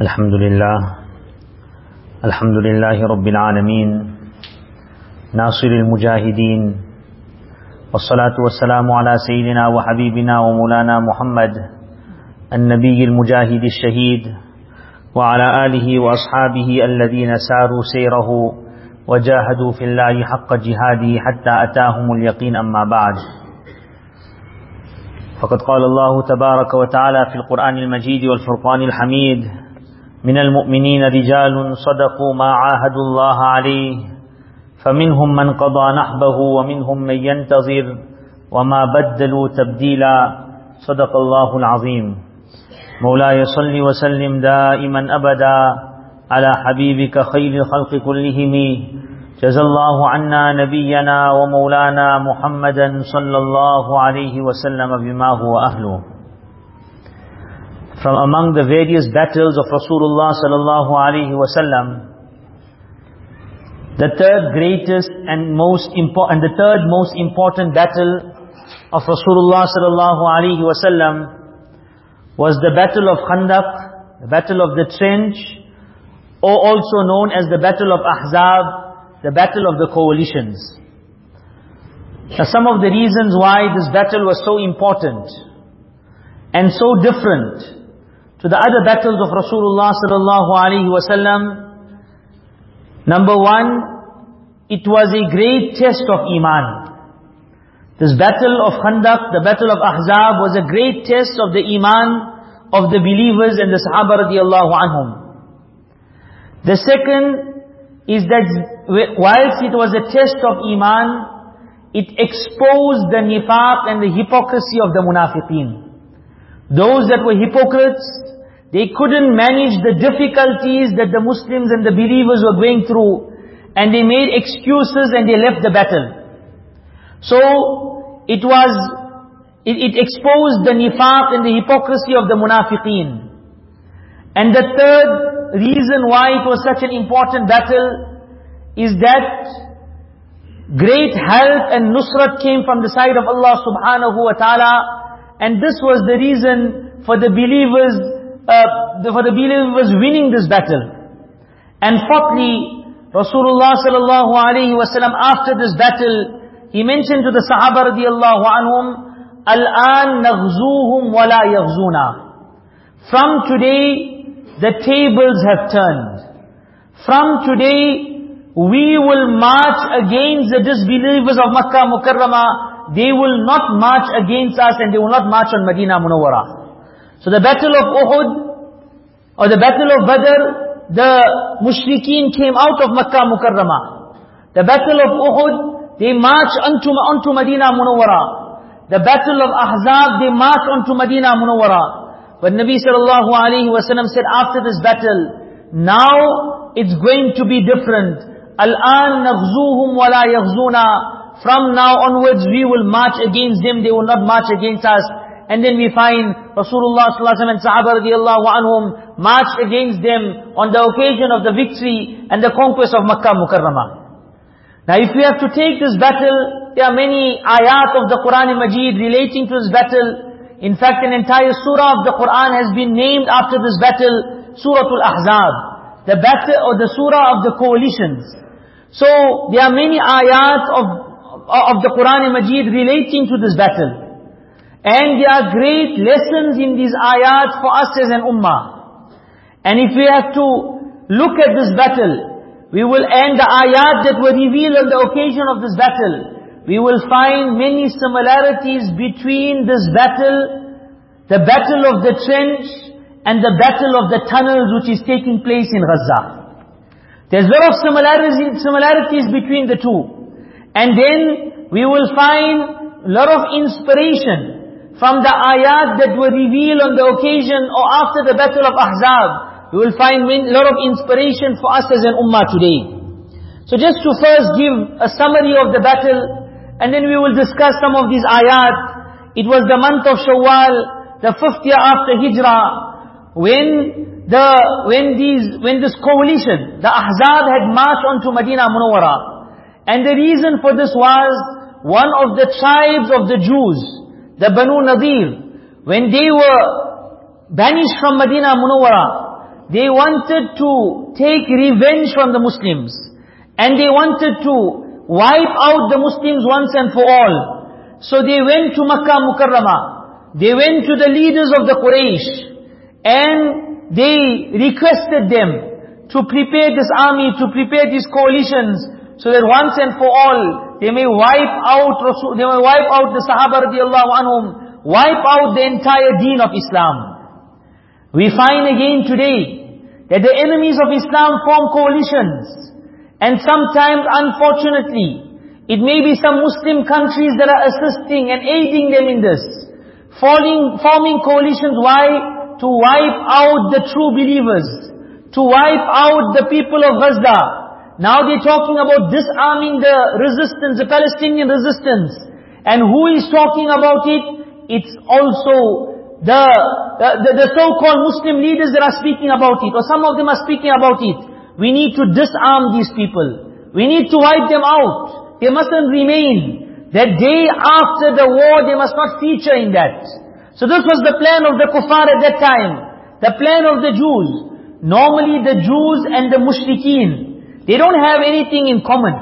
الحمد لله. الحمد لله رب العالمين. ناصر المجاهدين. والصلاة والسلام على سيدنا وحبيبنا ومولانا محمد النبي المجاهد الشهيد وعلى آله وأصحابه الذين ساروا سيره وجاهدوا في الله حق جهاده حتى أتاهم اليقين. أما بعد فقد قال الله تبارك وتعالى في القرآن المجيد والفرقان الحميد من المؤمنين رجال صدقوا ما عاهدوا الله عليه فمنهم من قضى نحبه ومنهم من ينتظر وما بدلوا تبديلا. صدق الله العظيم. مولاي صل وسلم دائما أبدا على حبيبك خير الخلق كلهم. جزى الله عنا نبينا ومولانا محمدا صلى الله عليه وسلم بما هو أهله. From among the various battles of Rasulullah sallallahu alaihi wasallam, the third greatest and most important, the third most important battle of Rasulullah sallallahu alaihi wasallam was the battle of Khandaq, the battle of the trench, or also known as the battle of Ahzab, the battle of the coalitions. Now some of the reasons why this battle was so important and so different to the other battles of Rasulullah sallallahu alaihi wasallam. Number one, it was a great test of iman. This battle of Khandaq, the battle of Ahzab was a great test of the iman of the believers and the Sahaba radiallahu anhum. The second is that whilst it was a test of iman, it exposed the nifaq and the hypocrisy of the munafiqeen. Those that were hypocrites, they couldn't manage the difficulties that the Muslims and the believers were going through. And they made excuses and they left the battle. So, it was, it, it exposed the nifaq and the hypocrisy of the munafiqeen. And the third reason why it was such an important battle is that great help and nusrat came from the side of Allah subhanahu wa ta'ala. And this was the reason for the believers, uh, for the believers winning this battle. And fourthly, Rasulullah sallallahu alayhi wa sallam after this battle, he mentioned to the Sahaba radiallahu anhum, Al-an naghzuhum wa la yaghzuna. From today, the tables have turned. From today, we will march against the disbelievers of Makkah Mukarramah. They will not march against us and they will not march on Medina Munawwara. So the battle of Uhud, or the battle of Badr, the mushrikeen came out of Makkah Mukarramah. The battle of Uhud, they march onto, onto Medina Munawwara. The battle of Ahzab, they march onto Medina Munawwara. But Nabi sallallahu alayhi wa said after this battle, now it's going to be different. Al-an naghzuhum wa la yaghzuna. From now onwards we will march against them, they will not march against us. And then we find Rasulullah wasallam and Sahaba radiallahu anhum marched against them on the occasion of the victory and the conquest of Makkah Mukarramah. Now if we have to take this battle, there are many ayat of the Quran Majid relating to this battle. In fact, an entire surah of the Quran has been named after this battle, Surah Al-Ahzab. The battle, or the surah of the coalitions. So, there are many ayat of, of the Quran and Majid relating to this battle. And there are great lessons in these ayat for us as an ummah. And if we have to look at this battle, we will end the ayat that were revealed on the occasion of this battle. We will find many similarities between this battle, the battle of the trench, and the battle of the tunnels which is taking place in Gaza. There's a lot of similarities, similarities between the two. And then we will find a lot of inspiration from the ayat that were revealed on the occasion or after the battle of Ahzab we will find a lot of inspiration for us as an ummah today. So just to first give a summary of the battle, and then we will discuss some of these ayat. It was the month of Shawwal, the fifth year after Hijrah, when the, when these, when this coalition, the Ahzab had marched onto Medina Munawwara. And the reason for this was, one of the tribes of the Jews, the Banu Nadir, when they were banished from Medina Munawwara, they wanted to take revenge from the Muslims. And they wanted to wipe out the Muslims once and for all. So they went to Makkah Mukarramah. They went to the leaders of the Quraysh. And they requested them to prepare this army, to prepare these coalitions, so that once and for all, they may wipe out Rasul, they may wipe out the Sahaba radiallahu anhum, wipe out the entire deen of Islam. We find again today that the enemies of Islam form coalitions. And sometimes, unfortunately, it may be some Muslim countries that are assisting and aiding them in this. Falling, forming coalitions, why? To wipe out the true believers. To wipe out the people of Gaza. Now they're talking about disarming the resistance, the Palestinian resistance. And who is talking about it? It's also the, the, the so-called Muslim leaders that are speaking about it, or some of them are speaking about it. We need to disarm these people. We need to wipe them out. They mustn't remain. That day after the war, they must not feature in that. So this was the plan of the kuffar at that time. The plan of the Jews. Normally the Jews and the mushrikeen, they don't have anything in common.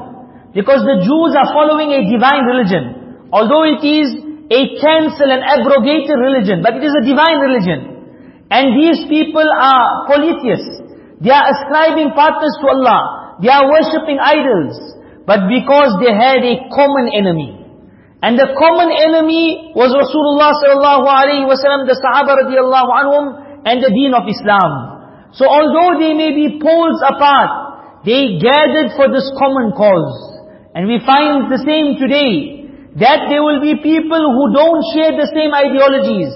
Because the Jews are following a divine religion. Although it is a cancel and abrogated religion, but it is a divine religion. And these people are polytheists. They are ascribing partners to Allah. They are worshipping idols. But because they had a common enemy. And the common enemy was Rasulullah sallallahu alaihi wasallam, the Sahaba radiallahu anhum, and the deen of Islam. So although they may be poles apart, they gathered for this common cause. And we find the same today. That there will be people who don't share the same ideologies,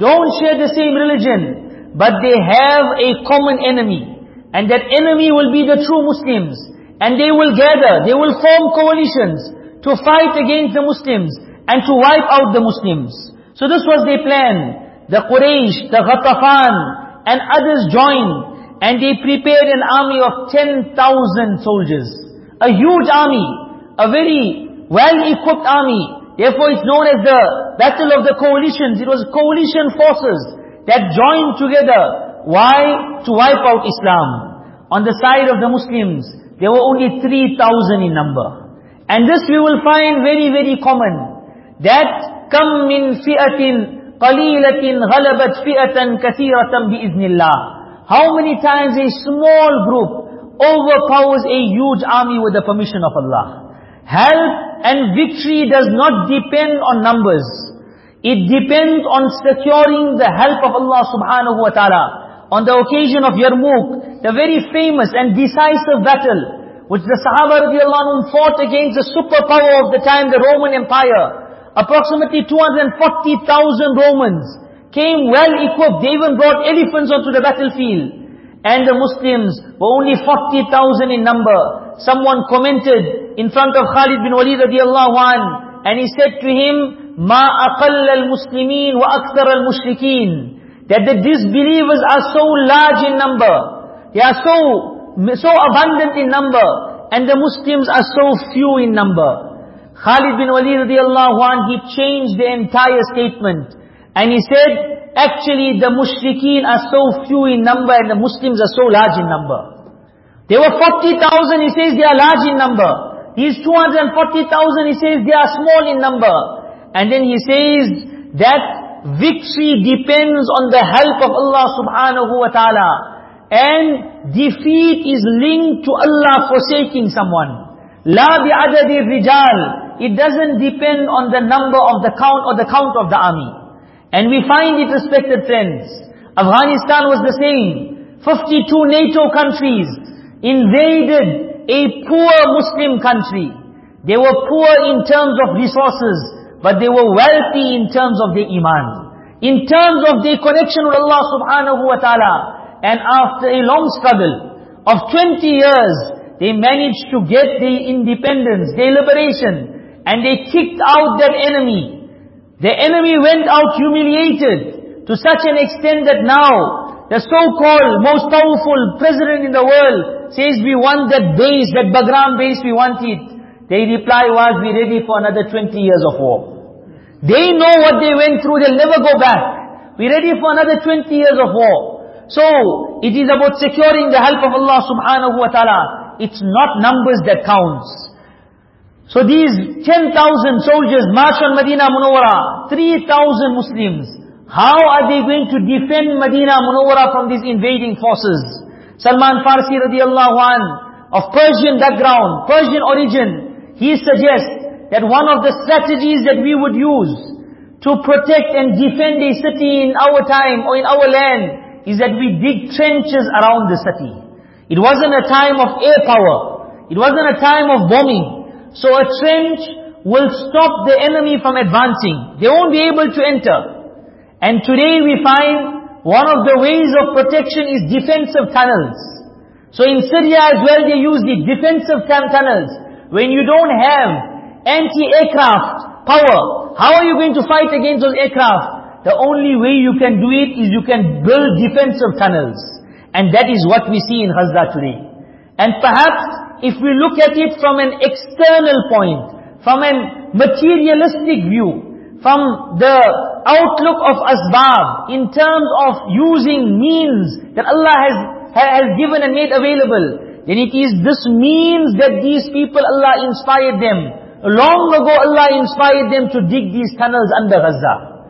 don't share the same religion, but they have a common enemy. And that enemy will be the true Muslims. And they will gather, they will form coalitions to fight against the Muslims and to wipe out the Muslims. So this was their plan. The Quraysh, the Ghatafan and others joined and they prepared an army of 10,000 soldiers. A huge army, a very well-equipped army. Therefore it's known as the Battle of the Coalitions. It was coalition forces that joined together. Why? To wipe out Islam. On the side of the Muslims, there were only 3,000 in number. And this we will find very, very common. That كم من فئة قليلة غلبت فئة كثيرة بإذن الله. how many times a small group overpowers a huge army with the permission of Allah. Help and victory does not depend on numbers. It depends on securing the help of Allah subhanahu wa ta'ala. On the occasion of Yarmouk, the very famous and decisive battle, which the Sahaba radiallahu anhum fought against the superpower of the time, the Roman Empire. Approximately 240,000 Romans came well equipped. They even brought elephants onto the battlefield. And the Muslims were only 40,000 in number. Someone commented, in front of Khalid bin Walid radiallahu an, and he said to him, مَا أَقَلَّ الْمُسْلِمِينَ وَأَكْثَرَ الْمُشْرِكِينَ That the disbelievers are so large in number, they are so, so abundant in number, and the Muslims are so few in number. Khalid bin Walid radiallahu an, he changed the entire statement, and he said, actually the mushrikeen are so few in number and the Muslims are so large in number. There were 40,000, he says they are large in number. These 240,000, he says, they are small in number. And then he says that victory depends on the help of Allah subhanahu wa ta'ala. And defeat is linked to Allah forsaking someone. La bi'adadi rijal. It doesn't depend on the number of the count or the count of the army. And we find it, respected friends. Afghanistan was the same. 52 NATO countries invaded a poor Muslim country. They were poor in terms of resources, but they were wealthy in terms of their iman. In terms of their connection with Allah subhanahu wa ta'ala. And after a long struggle of 20 years, they managed to get their independence, their liberation, and they kicked out that enemy. The enemy went out humiliated to such an extent that now the so-called most powerful president in the world says we want that base, that Bagram base, we want it. They reply was, "We're ready for another 20 years of war. They know what they went through, they'll never go back. We're ready for another 20 years of war. So, it is about securing the help of Allah subhanahu wa ta'ala. It's not numbers that counts. So these 10,000 soldiers march on Medina Munawwara, 3,000 Muslims. How are they going to defend Medina Munawwara from these invading forces? Salman Farsi radiallahu an, of Persian background, Persian origin, he suggests that one of the strategies that we would use to protect and defend a city in our time or in our land is that we dig trenches around the city. It wasn't a time of air power. It wasn't a time of bombing. So a trench will stop the enemy from advancing. They won't be able to enter. And today we find one of the ways of protection is defensive tunnels. So in Syria as well they use the defensive tunnels. When you don't have anti-aircraft power, how are you going to fight against those aircraft? The only way you can do it is you can build defensive tunnels. And that is what we see in Gaza today. And perhaps if we look at it from an external point, from a materialistic view, from the outlook of asbab, in terms of using means that Allah has, has given and made available, then it is this means that these people, Allah inspired them. Long ago Allah inspired them to dig these tunnels under Gaza.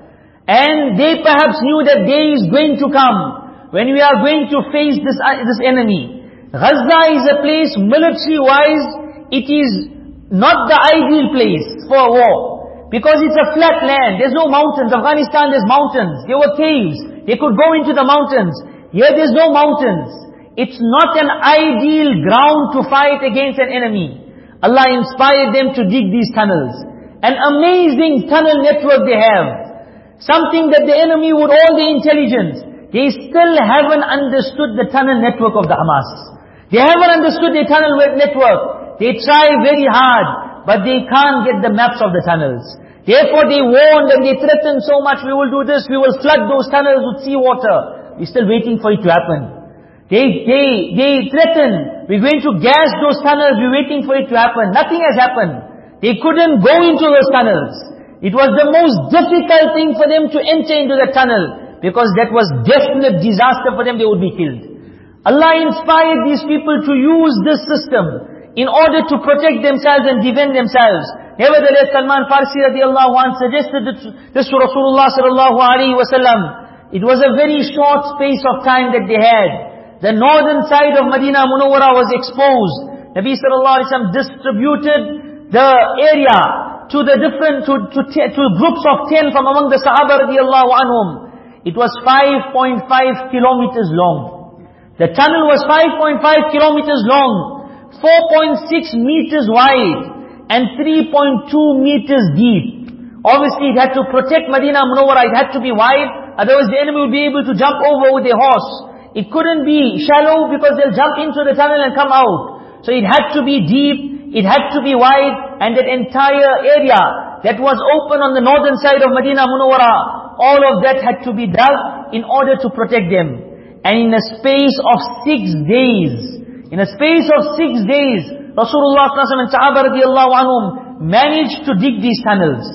And they perhaps knew that day is going to come when we are going to face this, uh, this enemy. Gaza is a place military-wise, it is not the ideal place for war. Because it's a flat land, there's no mountains. Afghanistan there's mountains, there were caves, they could go into the mountains. Here there's no mountains. It's not an ideal ground to fight against an enemy. Allah inspired them to dig these tunnels. An amazing tunnel network they have. Something that the enemy would all the intelligence. They still haven't understood the tunnel network of the Hamas. They haven't understood the tunnel network. They try very hard, but they can't get the maps of the tunnels. Therefore they warned and they threatened so much, we will do this, we will flood those tunnels with seawater. We're still waiting for it to happen. They, they, they threatened, we're going to gas those tunnels, we're waiting for it to happen. Nothing has happened. They couldn't go into those tunnels. It was the most difficult thing for them to enter into the tunnel because that was definite disaster for them, they would be killed. Allah inspired these people to use this system in order to protect themselves and defend themselves. Nevertheless, Salman Farsi radiallahu anh suggested this to Rasulullah sallallahu alayhi wasallam. It was a very short space of time that they had. The northern side of Medina Munawwara was exposed. Nabi sallallahu alayhi wasallam distributed the area to the different, to, to, to groups of ten from among the Sahaba radiallahu anhum. It was 5.5 kilometers long. The tunnel was 5.5 kilometers long, 4.6 meters wide, and 3.2 meters deep. Obviously it had to protect Medina Munawwara, it had to be wide, otherwise the enemy would be able to jump over with a horse. It couldn't be shallow because they'll jump into the tunnel and come out. So it had to be deep, it had to be wide and that entire area that was open on the northern side of Medina Munawwara, all of that had to be dug in order to protect them. And in a space of six days, in a space of six days, Rasulullah and Sahaba radiallahu anhum managed to dig these tunnels.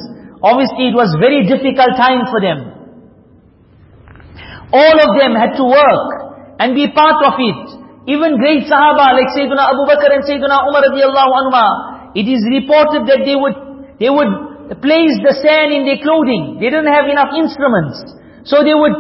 Obviously it was very difficult time for them. All of them had to work and be part of it. Even great Sahaba like Sayyidina Abu Bakr and Sayyidina Umar radiallahu anhu, it is reported that they would, they would place the sand in their clothing. They didn't have enough instruments. So they would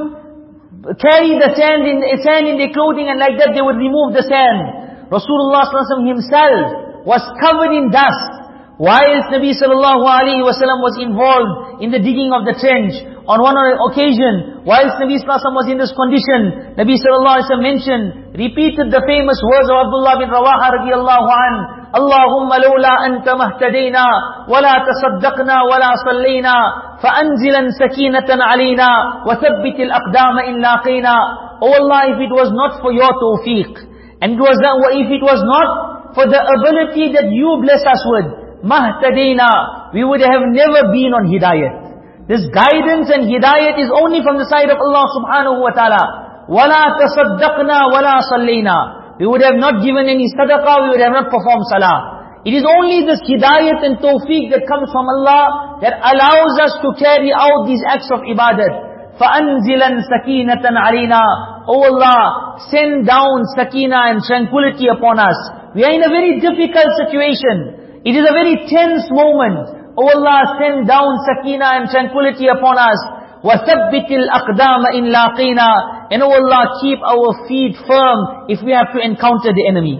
carry the sand in, sand in their clothing and like that they would remove the sand. Rasulullah himself was covered in dust. Whilst Nabi sallallahu alayhi wasallam was involved in the digging of the trench, on one occasion, whilst Nabi sallallahu was in this condition, Nabi sallallahu mentioned, repeated the famous words of Abdullah bin Rawaha radiallahu an, اللهم لولا أنت ما اهتدينا ولا تصدقنا ولا صلينا فأنزلا سكينة علينا وثبت الأقدام إن لاقينا Oh Allah, if it was not for your tawfiq, and it was that, if it was not for the ability that you bless us with, mahtadina, we would have never been on hidayat. This guidance and hidayat is only from the side of Allah subhanahu wa ta'ala. وَلَا تَصَدَّقْنَا وَلَا صَلَّيْنَا We would have not given any sadaqah, we would have not performed salah. It is only this hidayat and tawfiq that comes from Allah that allows us to carry out these acts of ibadat. فَأَنزِلًا سَكِينَةً عَلَيْنَا Oh Allah, send down sakina and tranquility upon us. We are in a very difficult situation. It is a very tense moment. Oh Allah, send down sakina and tranquility upon us. وَثَبِّتِ الْأَقْدَامَ إِنْ لَاقِينَا And oh Allah, keep our feet firm if we have to encounter the enemy.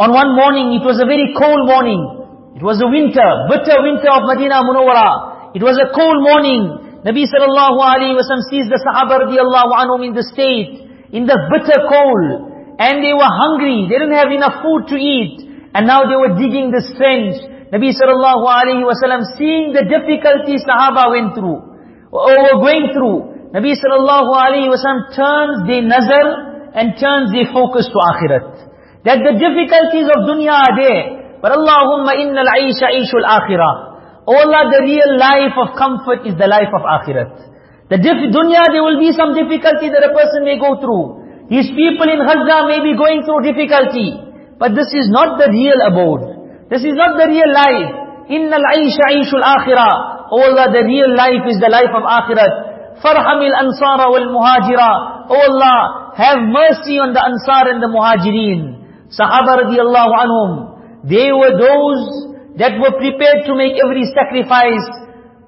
On one morning, it was a very cold morning. It was a winter, bitter winter of Medina Munawwara. It was a cold morning. Nabi sallallahu alayhi wa sallam sees the Sahaba radiallahu anhum in the state, in the bitter cold. And they were hungry, they didn't have enough food to eat. And now they were digging this trench. Nabi sallallahu alayhi wa sallam seeing the difficulties Sahaba went through, or were going through. Nabi sallallahu alayhi wa sallam turns the nazar and turns the focus to akhirat. That the difficulties of dunya are there. But Allahumma innal aisha aishul akhirah. Oh Allah, the real life of comfort is the life of akhirat. The dunya, there will be some difficulty that a person may go through. These people in Gaza may be going through difficulty. But this is not the real abode. This is not the real life. Innal aisha aishul akhirah. Oh Allah, the real life is the life of akhirat. Farhamil ansara wal muhajira. Oh Allah, have mercy on the ansar and the muhajirin. Sahaba radiallahu anhum, they were those that were prepared to make every sacrifice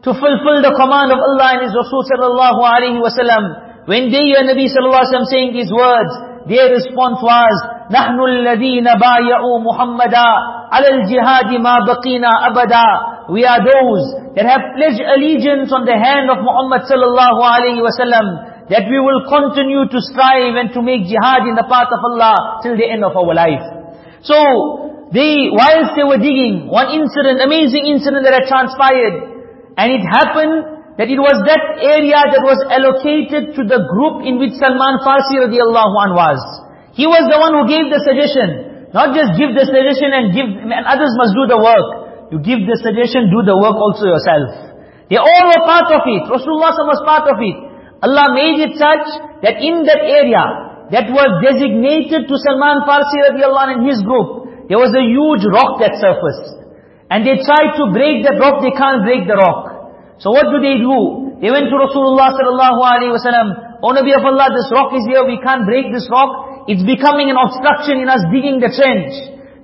to fulfill the command of Allah and His Rasul sallallahu alayhi wa sallam. When they hear Nabi sallallahu alayhi wa sallam saying these words, their response was, نحن الذين بايعوا محمدا على الجهاد ما بقينا أبدا We are those that have pledged allegiance on the hand of Muhammad sallallahu alayhi wa sallam that we will continue to strive and to make jihad in the path of Allah till the end of our life. So, they, whilst they were digging, one incident, amazing incident that had transpired, and it happened that it was that area that was allocated to the group in which Salman Farsi radiallahu anhu was. He was the one who gave the suggestion. Not just give the suggestion and give, and others must do the work. You give the suggestion, do the work also yourself. They all were part of it. Rasulullah was part of it. Allah made it such that in that area that was designated to Salman Farsi radiallahu anh and his group, there was a huge rock that surfaced. And they tried to break that rock, they can't break the rock. So what do they do? They went to Rasulullah sallallahu alaihi wasallam. O Nabi of Allah, this rock is here, we can't break this rock. It's becoming an obstruction in us digging the trench.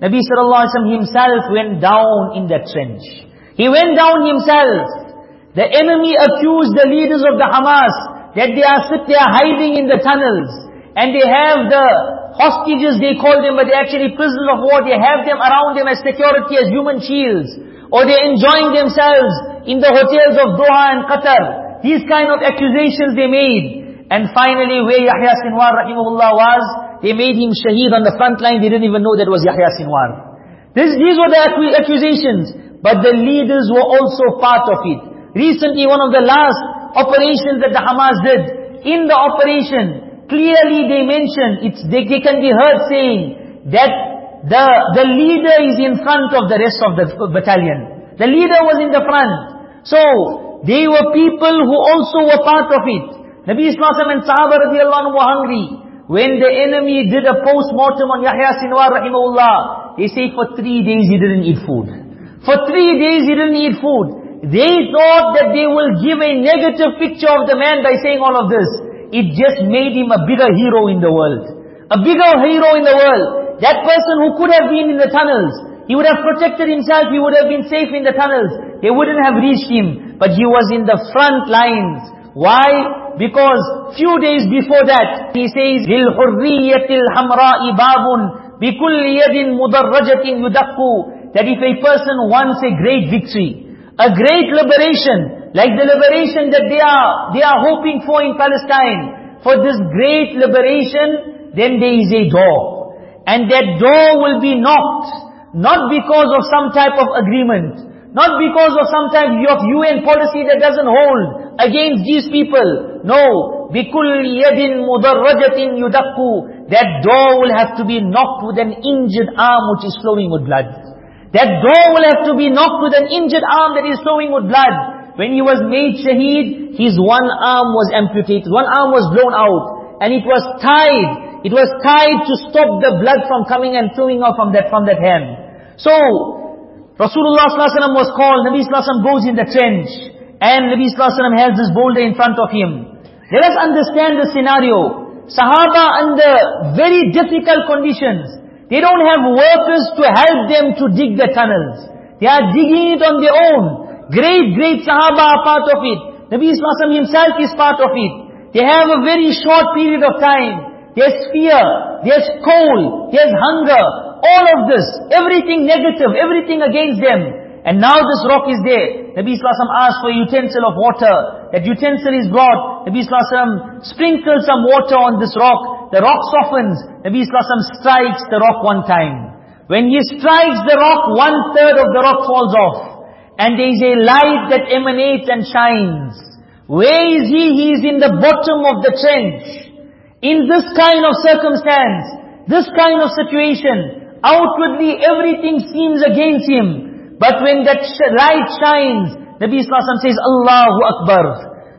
Nabi sallallahu alaihi wasallam himself went down in that trench. He went down himself. The enemy accused the leaders of the Hamas that they are sit there hiding in the tunnels, and they have the hostages, they call them, but they're actually prisoners of war, they have them around them as security, as human shields, or they're enjoying themselves in the hotels of Doha and Qatar. These kind of accusations they made. And finally, where Yahya Sinwar rahimahullah was, they made him shaheed on the front line, they didn't even know that was Yahya Sinwar. This, these were the accusations, but the leaders were also part of it. Recently, one of the last operations that the Hamas did, in the operation, clearly they mentioned, it's, they, they can be heard saying that the, the leader is in front of the rest of the battalion. The leader was in the front. So, they were people who also were part of it. Nabi Islam and Sahaba radiallahu anhu were hungry. When the enemy did a post-mortem on Yahya Sinwar rahimahullah, they say for three days he didn't eat food. For three days he didn't eat food. They thought that they will give a negative picture of the man by saying all of this. It just made him a bigger hero in the world. A bigger hero in the world. That person who could have been in the tunnels, he would have protected himself, he would have been safe in the tunnels. They wouldn't have reached him. But he was in the front lines. Why? Because few days before that, he says, لِلْحُرِّيَّةِ الْحَمْرَاءِ بَابٌ بِكُلِّ يَدٍ مُدَرَّجَةٍ يُدَقُّ That if a person wants a great victory, a great liberation, like the liberation that they are, they are hoping for in Palestine. For this great liberation, then there is a door. And that door will be knocked, not because of some type of agreement, not because of some type of UN policy that doesn't hold against these people. No, بِكُلِّ يَدٍ مُضَرَّجَةٍ يُدَقُّ That door will have to be knocked with an injured arm which is flowing with blood. That door will have to be knocked with an injured arm that is flowing with blood. When he was made shaheed, his one arm was amputated, one arm was blown out, and it was tied. It was tied to stop the blood from coming and flowing out from that from that hand. So, Rasulullah ﷺ was called, Nabi ﷺ goes in the trench, and Nabi ﷺ has this boulder in front of him. Let us understand the scenario. Sahaba under very difficult conditions. They don't have workers to help them to dig the tunnels. They are digging it on their own. Great, great Sahaba are part of it. Nabi Islam himself is part of it. They have a very short period of time. There's fear, there's cold, there's hunger, all of this, everything negative, everything against them. And now this rock is there. Nabi Sallallahu asked for a utensil of water. That utensil is brought. Nabi Sallallahu sprinkled some water on this rock. The rock softens. Nabi Sallallahu strikes the rock one time. When he strikes the rock, one third of the rock falls off. And there is a light that emanates and shines. Where is he? He is in the bottom of the trench. In this kind of circumstance, this kind of situation, outwardly everything seems against him. But when that light shines, Nabi Sallallahu says, Allahu Akbar.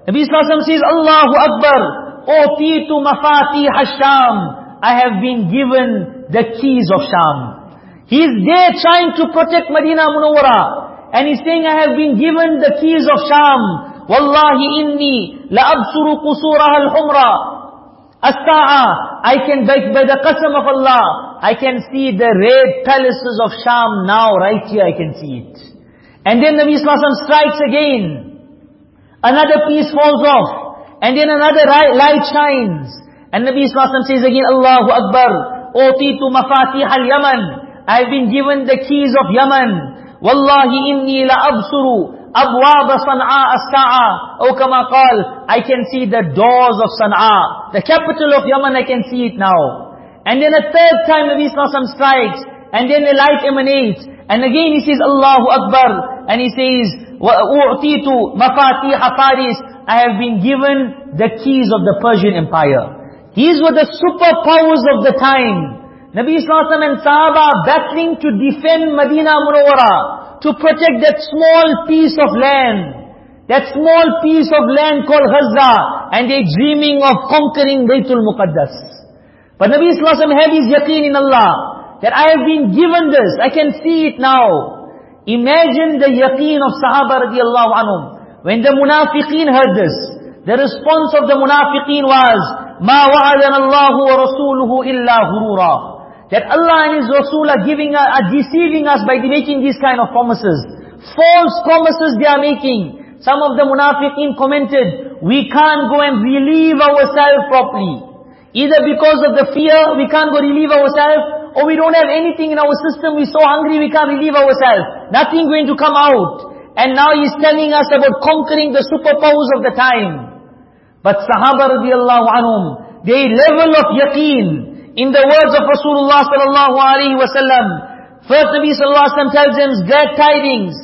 Nabi Sallallahu says, Allahu Akbar. Otitu mafati hasham. I have been given the keys of Sham. He is there trying to protect Medina Munawwara. And he's saying, I have been given the keys of Sham. Wallahi inni la'absuru qusuraha al-humra. As-sa'a. I can, by, by the qasam of Allah, I can see the red palaces of Sham now, right here I can see it. And then Nabi Sallallahu strikes again. Another piece falls off. And then another light shines. And Nabi Sallallahu says again, Allahu Akbar, Otitu mafatih al-Yaman. I've been given the keys of Yaman. Wallahi inni la absuru abwab San'a as-sa'a. Oh kama qal, I can see the doors of San'a. The capital of Yaman, I can see it now. And then a third time Nabi Sallallahu strikes, and then the light emanates, and again he says, Allahu Akbar, and he says, وَأُعْتِيتُ مَفَاتِيحَ فَارِسِ I have been given the keys of the Persian Empire. These were the superpowers of the time. Nabi Sallallahu and Sahaba battling to defend Medina Munawwara, to protect that small piece of land. That small piece of land called Gaza, and they're dreaming of conquering Baytul Muqaddas. But Nabi Wasallam had his yaqeen in Allah, that I have been given this, I can see it now. Imagine the yaqeen of Sahaba radiallahu anhum. When the munafiqeen heard this, the response of the munafiqeen was, مَا وَعَدَنَ اللَّهُ وَرَسُولُهُ إِلَّا غُرُورًا that Allah and His Rasul are giving, are deceiving us by making these kind of promises. False promises they are making. Some of the munafiqeen commented, we can't go and relieve ourselves properly. Either because of the fear, we can't go relieve ourselves, or we don't have anything in our system, we're so hungry we can't relieve ourselves. Nothing going to come out. And now he's telling us about conquering the superpowers of the time. But Sahaba radiallahu anhum, their level of yaqeen, in the words of Rasulullah sallallahu alaihi wasallam, first Nabi sallallahu alaihi wasallam tells them glad tidings,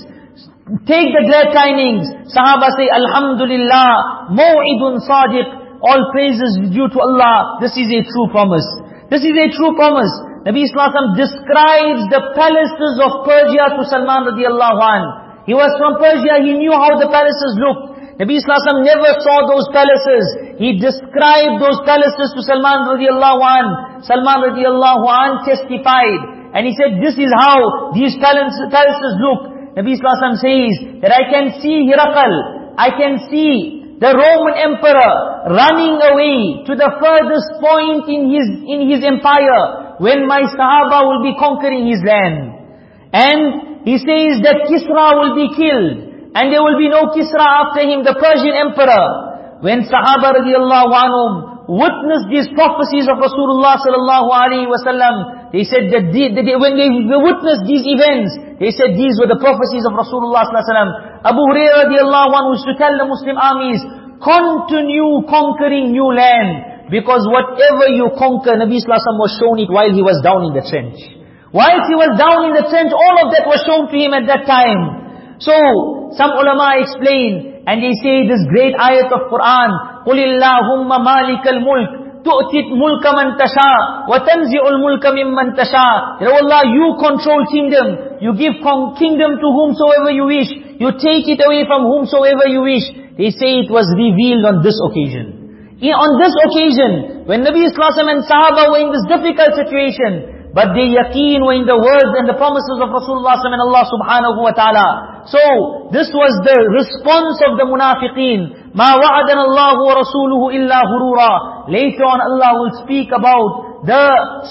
Take the glad tidings. Sahaba say, Alhamdulillah, mu'idun sadiq. All praises due to Allah. This is a true promise. This is a true promise. Nabi Islam describes the palaces of Persia to Salman radiallahu an. He was from Persia, he knew how the palaces looked. Nabi Islam never saw those palaces. He described those palaces to Salman radiallahu an. Salman radiallahu an testified. And he said, this is how these palaces look. Nabi Islam says that I can see Hirakal. I can see the Roman emperor running away to the furthest point in his, in his empire when my Sahaba will be conquering his land. And he says that Kisra will be killed and there will be no Kisra after him, the Persian emperor. When Sahaba radiallahu anhum witnessed these prophecies of Rasulullah sallallahu alaihi wasallam, they said that they, when they witnessed these events, they said these were the prophecies of Rasulullah sallallahu alaihi wasallam. Abu Hurairah radiallahu anhu used to tell the Muslim armies, continue conquering new land. Because whatever you conquer, Nabi Sallallahu was shown it while he was down in the trench. While he was down in the trench, all of that was shown to him at that time. So, some ulama explain, and they say this great ayat of Quran, قُلِ اللَّهُمَّ مَالِكَ الْمُلْكِ تؤتي الملك من تشاء وتنزع الملك ممن تشاء Ya Allah, you control kingdom. You give kingdom to whomsoever you wish. You take it away from whomsoever you wish. They say it was revealed on this occasion. On this occasion, when Nabi Islam and Sahaba were in this difficult situation, but their yaqeen were in the words and the promises of Rasulullah and Allah subhanahu wa ta'ala. So, this was the response of the munafiqeen. مَا وَعَدَنَ اللَّهُ وَرَسُولُهُ إِلَّا هُرُورًا Later on Allah will speak about the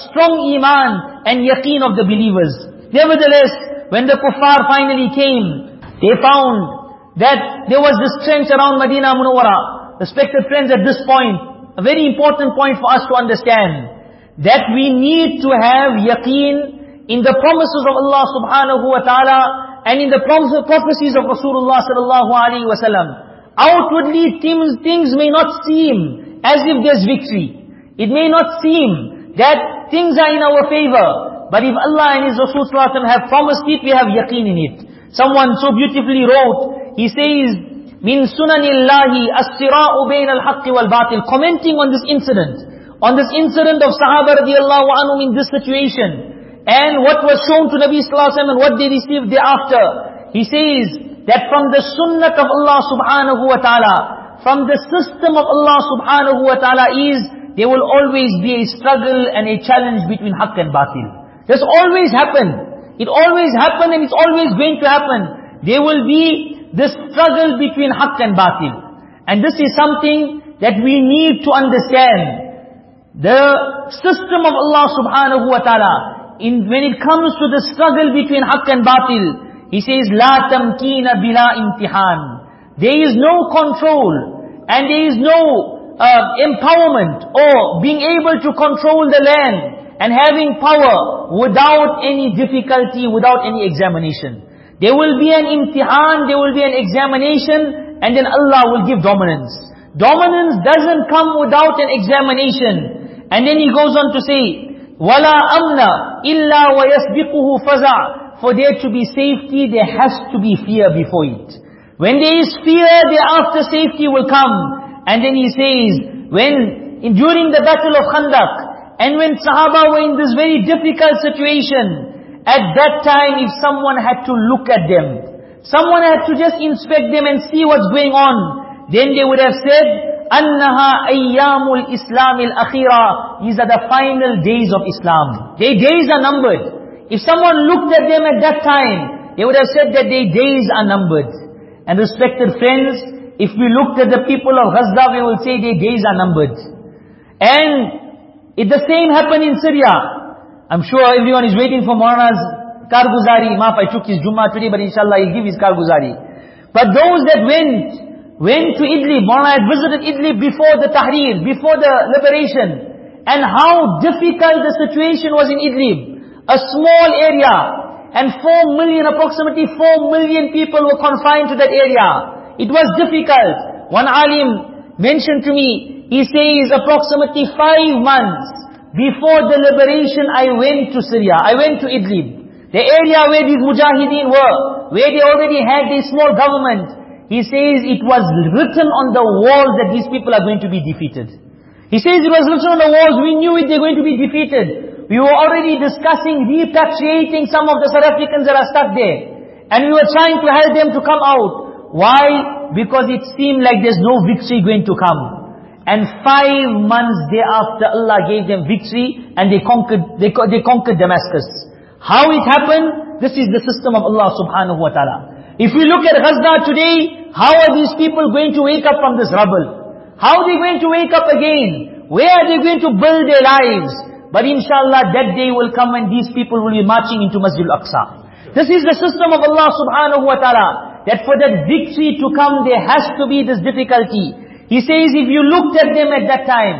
strong iman and yaqeen of the believers. Nevertheless, when the kuffar finally came, they found that there was this trench around Medina Munawwara. Respected friends, at this point, a very important point for us to understand that we need to have yaqeen in the promises of Allah subhanahu wa ta'ala and in the prophecies of Rasulullah sallallahu alaihi wasallam. Outwardly things, things may not seem as if there's victory. It may not seem that things are in our favor. But if Allah and His Rasul sallallahu have promised it, we have yaqeen in it. Someone so beautifully wrote, he says, min sunanillahi as-sira'u bain al-haqqi wal-batil, commenting on this incident on this incident of Sahaba radiallahu anhu in this situation, and what was shown to Nabi sallallahu alaihi wasallam and what they received thereafter. He says that from the sunnah of Allah subhanahu wa ta'ala, from the system of Allah subhanahu wa ta'ala is, there will always be a struggle and a challenge between haqq and batil. This always happen. It always happened and it's always going to happen. There will be this struggle between haqq and batil. And this is something that we need to understand. The system of Allah subhanahu wa ta'ala, in, when it comes to the struggle between haqq and batil, He says, لا تمكين بلا امتحان. There is no control, and there is no uh, empowerment, or being able to control the land, and having power without any difficulty, without any examination. There will be an imtihan, there will be an examination, and then Allah will give dominance. Dominance doesn't come without an examination. And then he goes on to say, وَلَا أَمْنَ إِلَّا وَيَسْبِقُهُ فَزَعْ For there to be safety, there has to be fear before it. When there is fear, thereafter safety will come. And then he says, when in, during the battle of Khandaq, and when Sahaba were in this very difficult situation, at that time if someone had to look at them, someone had to just inspect them and see what's going on, then they would have said, أنها أيام الإسلام الأخيرة These are the final days of Islam. Their days are numbered. If someone looked at them at that time, they would have said that their days are numbered. And respected friends, if we looked at the people of Gaza, we will say their days are numbered. And if the same happened in Syria. I'm sure everyone is waiting for Maulana's Karguzari. Maaf, I took his Jummah today, but inshallah he'll give his Karguzari. But those that went went to Idlib. Maulana had visited Idlib before the Tahrir, before the liberation. And how difficult the situation was in Idlib. A small area. And four million, approximately four million people were confined to that area. It was difficult. One alim mentioned to me, he says approximately five months before the liberation I went to Syria. I went to Idlib. The area where these mujahideen were, where they already had a small government. He says it was written on the walls that these people are going to be defeated. He says it was written on the walls, we knew it, they're going to be defeated. We were already discussing repatriating some of the South Africans that are stuck there. And we were trying to help them to come out. Why? Because it seemed like there's no victory going to come. And five months thereafter, Allah gave them victory and they conquered, they, they conquered Damascus. How it happened? This is the system of Allah subhanahu wa ta'ala. If we look at Gaza today, how are these people going to wake up from this rubble? How are they going to wake up again? Where are they going to build their lives? But inshallah, that day will come when these people will be marching into Masjid al-Aqsa. This is the system of Allah subhanahu wa ta'ala. That for that victory to come, there has to be this difficulty. He says, if you looked at them at that time,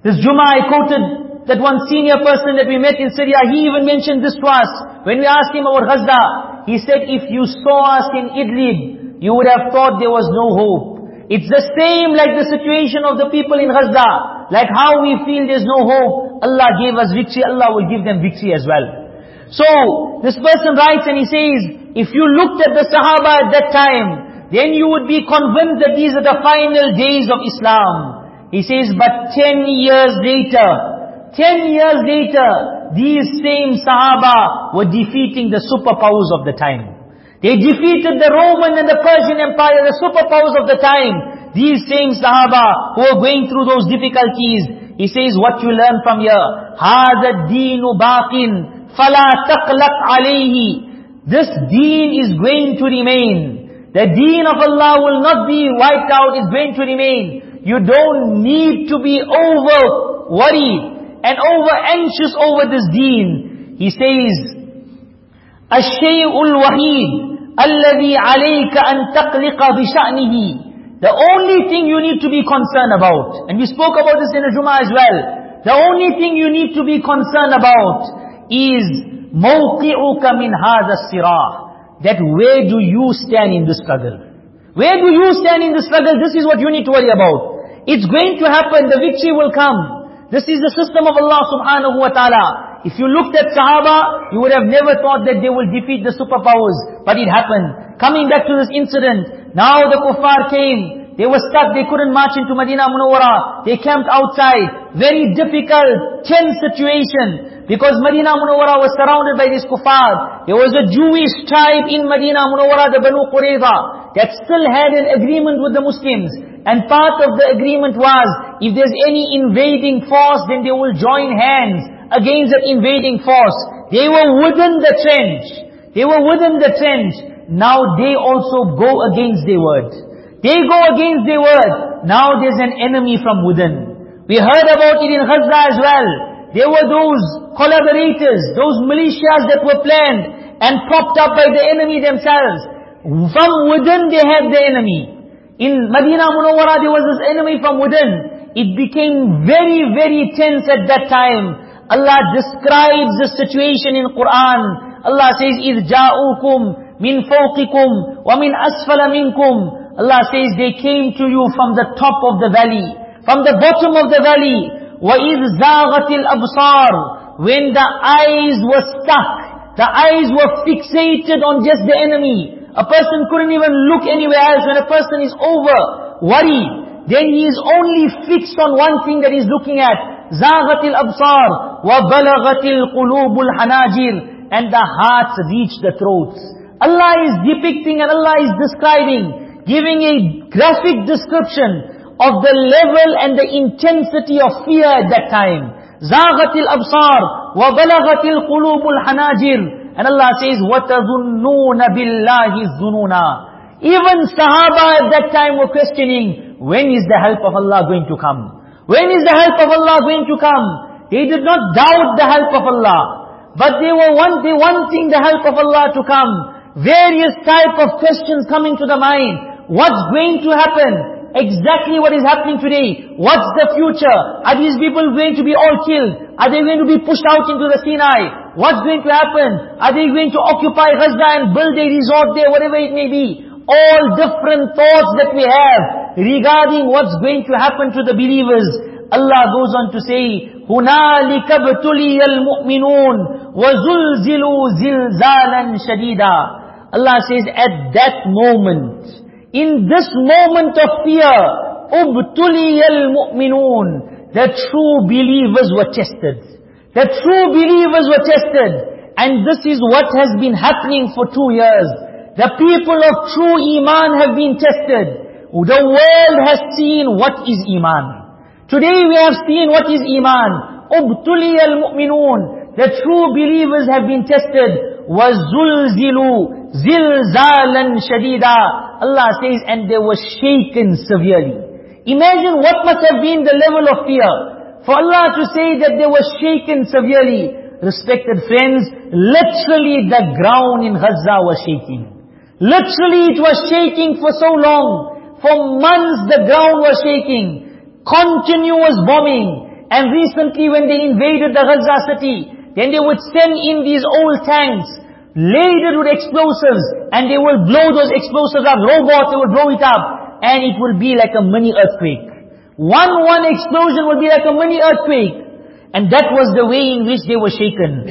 this Jummah I quoted, that one senior person that we met in Syria, he even mentioned this to us. When we asked him about Gaza, he said, if you saw us in Idlib, you would have thought there was no hope. It's the same like the situation of the people in Gaza. Like how we feel there's no hope. Allah gave us victory, Allah will give them victory as well. So, this person writes and he says, if you looked at the Sahaba at that time, then you would be convinced that these are the final days of Islam. He says, but ten years later, ten years later, these same Sahaba were defeating the superpowers of the time. They defeated the Roman and the Persian Empire, the superpowers of the time. These same Sahaba who were going through those difficulties, He says what you learn from here, هَذَا الدِّينُ بَاقٍ فَلَا تَقْلَقْ عَلَيْهِ This deen is going to remain. The deen of Allah will not be wiped out, it's going to remain. You don't need to be over worried and over anxious over this deen. He says, الشيء الوحيد الذي عليك أن تقلق بشأنه The only thing you need to be concerned about, and we spoke about this in the Jummah as well, the only thing you need to be concerned about is موقعك من هذا الصراع That where do you stand in the struggle? Where do you stand in the struggle? This is what you need to worry about. It's going to happen, the victory will come. This is the system of Allah subhanahu wa ta'ala. If you looked at Sahaba, you would have never thought that they will defeat the superpowers. But it happened. Coming back to this incident, now the kuffar came. They were stuck, they couldn't march into Medina Munawwara. They camped outside. Very difficult, tense situation. Because Medina Munawwara was surrounded by this kuffar. There was a Jewish tribe in Medina Munawwara, the Banu Qurayza, that still had an agreement with the Muslims. And part of the agreement was, if there's any invading force, then they will join hands against an invading force. They were within the trench. They were within the trench. Now they also go against their word. They go against their word. Now there's an enemy from within. We heard about it in Gaza as well. There were those collaborators, those militias that were planned and propped up by the enemy themselves. From within they had the enemy. In Medina Munawwara there was this enemy from within. It became very, very tense at that time. Allah describes the situation in Quran. Allah says, إِذْ جَاءُوكُمْ مِنْ فَوْقِكُمْ وَمِنْ أَسْفَلَ مِنْكُمْ Allah says, they came to you from the top of the valley, from the bottom of the valley. وَإِذْ زَاغَتِ الْأَبْصَارِ When the eyes were stuck, the eyes were fixated on just the enemy. A person couldn't even look anywhere else. When a person is over, worried, then he is only fixed on one thing that he's looking at. زاغت الأبصار وبلغت القلوب الحناجر and the hearts reach the throats. Allah is depicting and Allah is describing, giving a graphic description of the level and the intensity of fear at that time. زاغت الأبصار وبلغت القلوب الحناجر and Allah says وَتَظُنُّونَ بِاللَّهِ الظُّنُونَ Even Sahaba at that time were questioning, when is the help of Allah going to come? When is the help of Allah going to come? They did not doubt the help of Allah. But they were want, they wanting the help of Allah to come. Various type of questions coming to the mind. What's going to happen? Exactly what is happening today. What's the future? Are these people going to be all killed? Are they going to be pushed out into the Sinai? What's going to happen? Are they going to occupy Gaza and build a resort there, whatever it may be? All different thoughts that we have regarding what's going to happen to the believers. Allah goes on to say, هُنَالِكَ ابْتُلِيَ الْمُؤْمِنُونَ وَزُلْزِلُوا زِلْزَالًا شَدِيدًا Allah says, at that moment, in this moment of fear, أُبْتُلِيَ الْمُؤْمِنُونَ The true believers were tested. The true believers were tested. And this is what has been happening for two years. The people of true Iman have been tested. The world has seen what is Iman. Today we have seen what is Iman. أُبْتُلِيَ الْمُؤْمِنُونَ The true believers have been tested. وَزُلْزِلُوا زِلْزَالًا شَدِيدًا Allah says, and they were shaken severely. Imagine what must have been the level of fear. For Allah to say that they were shaken severely. Respected friends, literally the ground in Gaza was shaking. Literally it was shaking for so long. For months the ground was shaking. Continuous bombing. And recently when they invaded the Gaza city, then they would send in these old tanks, laden with explosives, and they will blow those explosives up. Robots, they will blow it up. And it will be like a mini earthquake. One, one explosion will be like a mini earthquake. And that was the way in which they were shaken.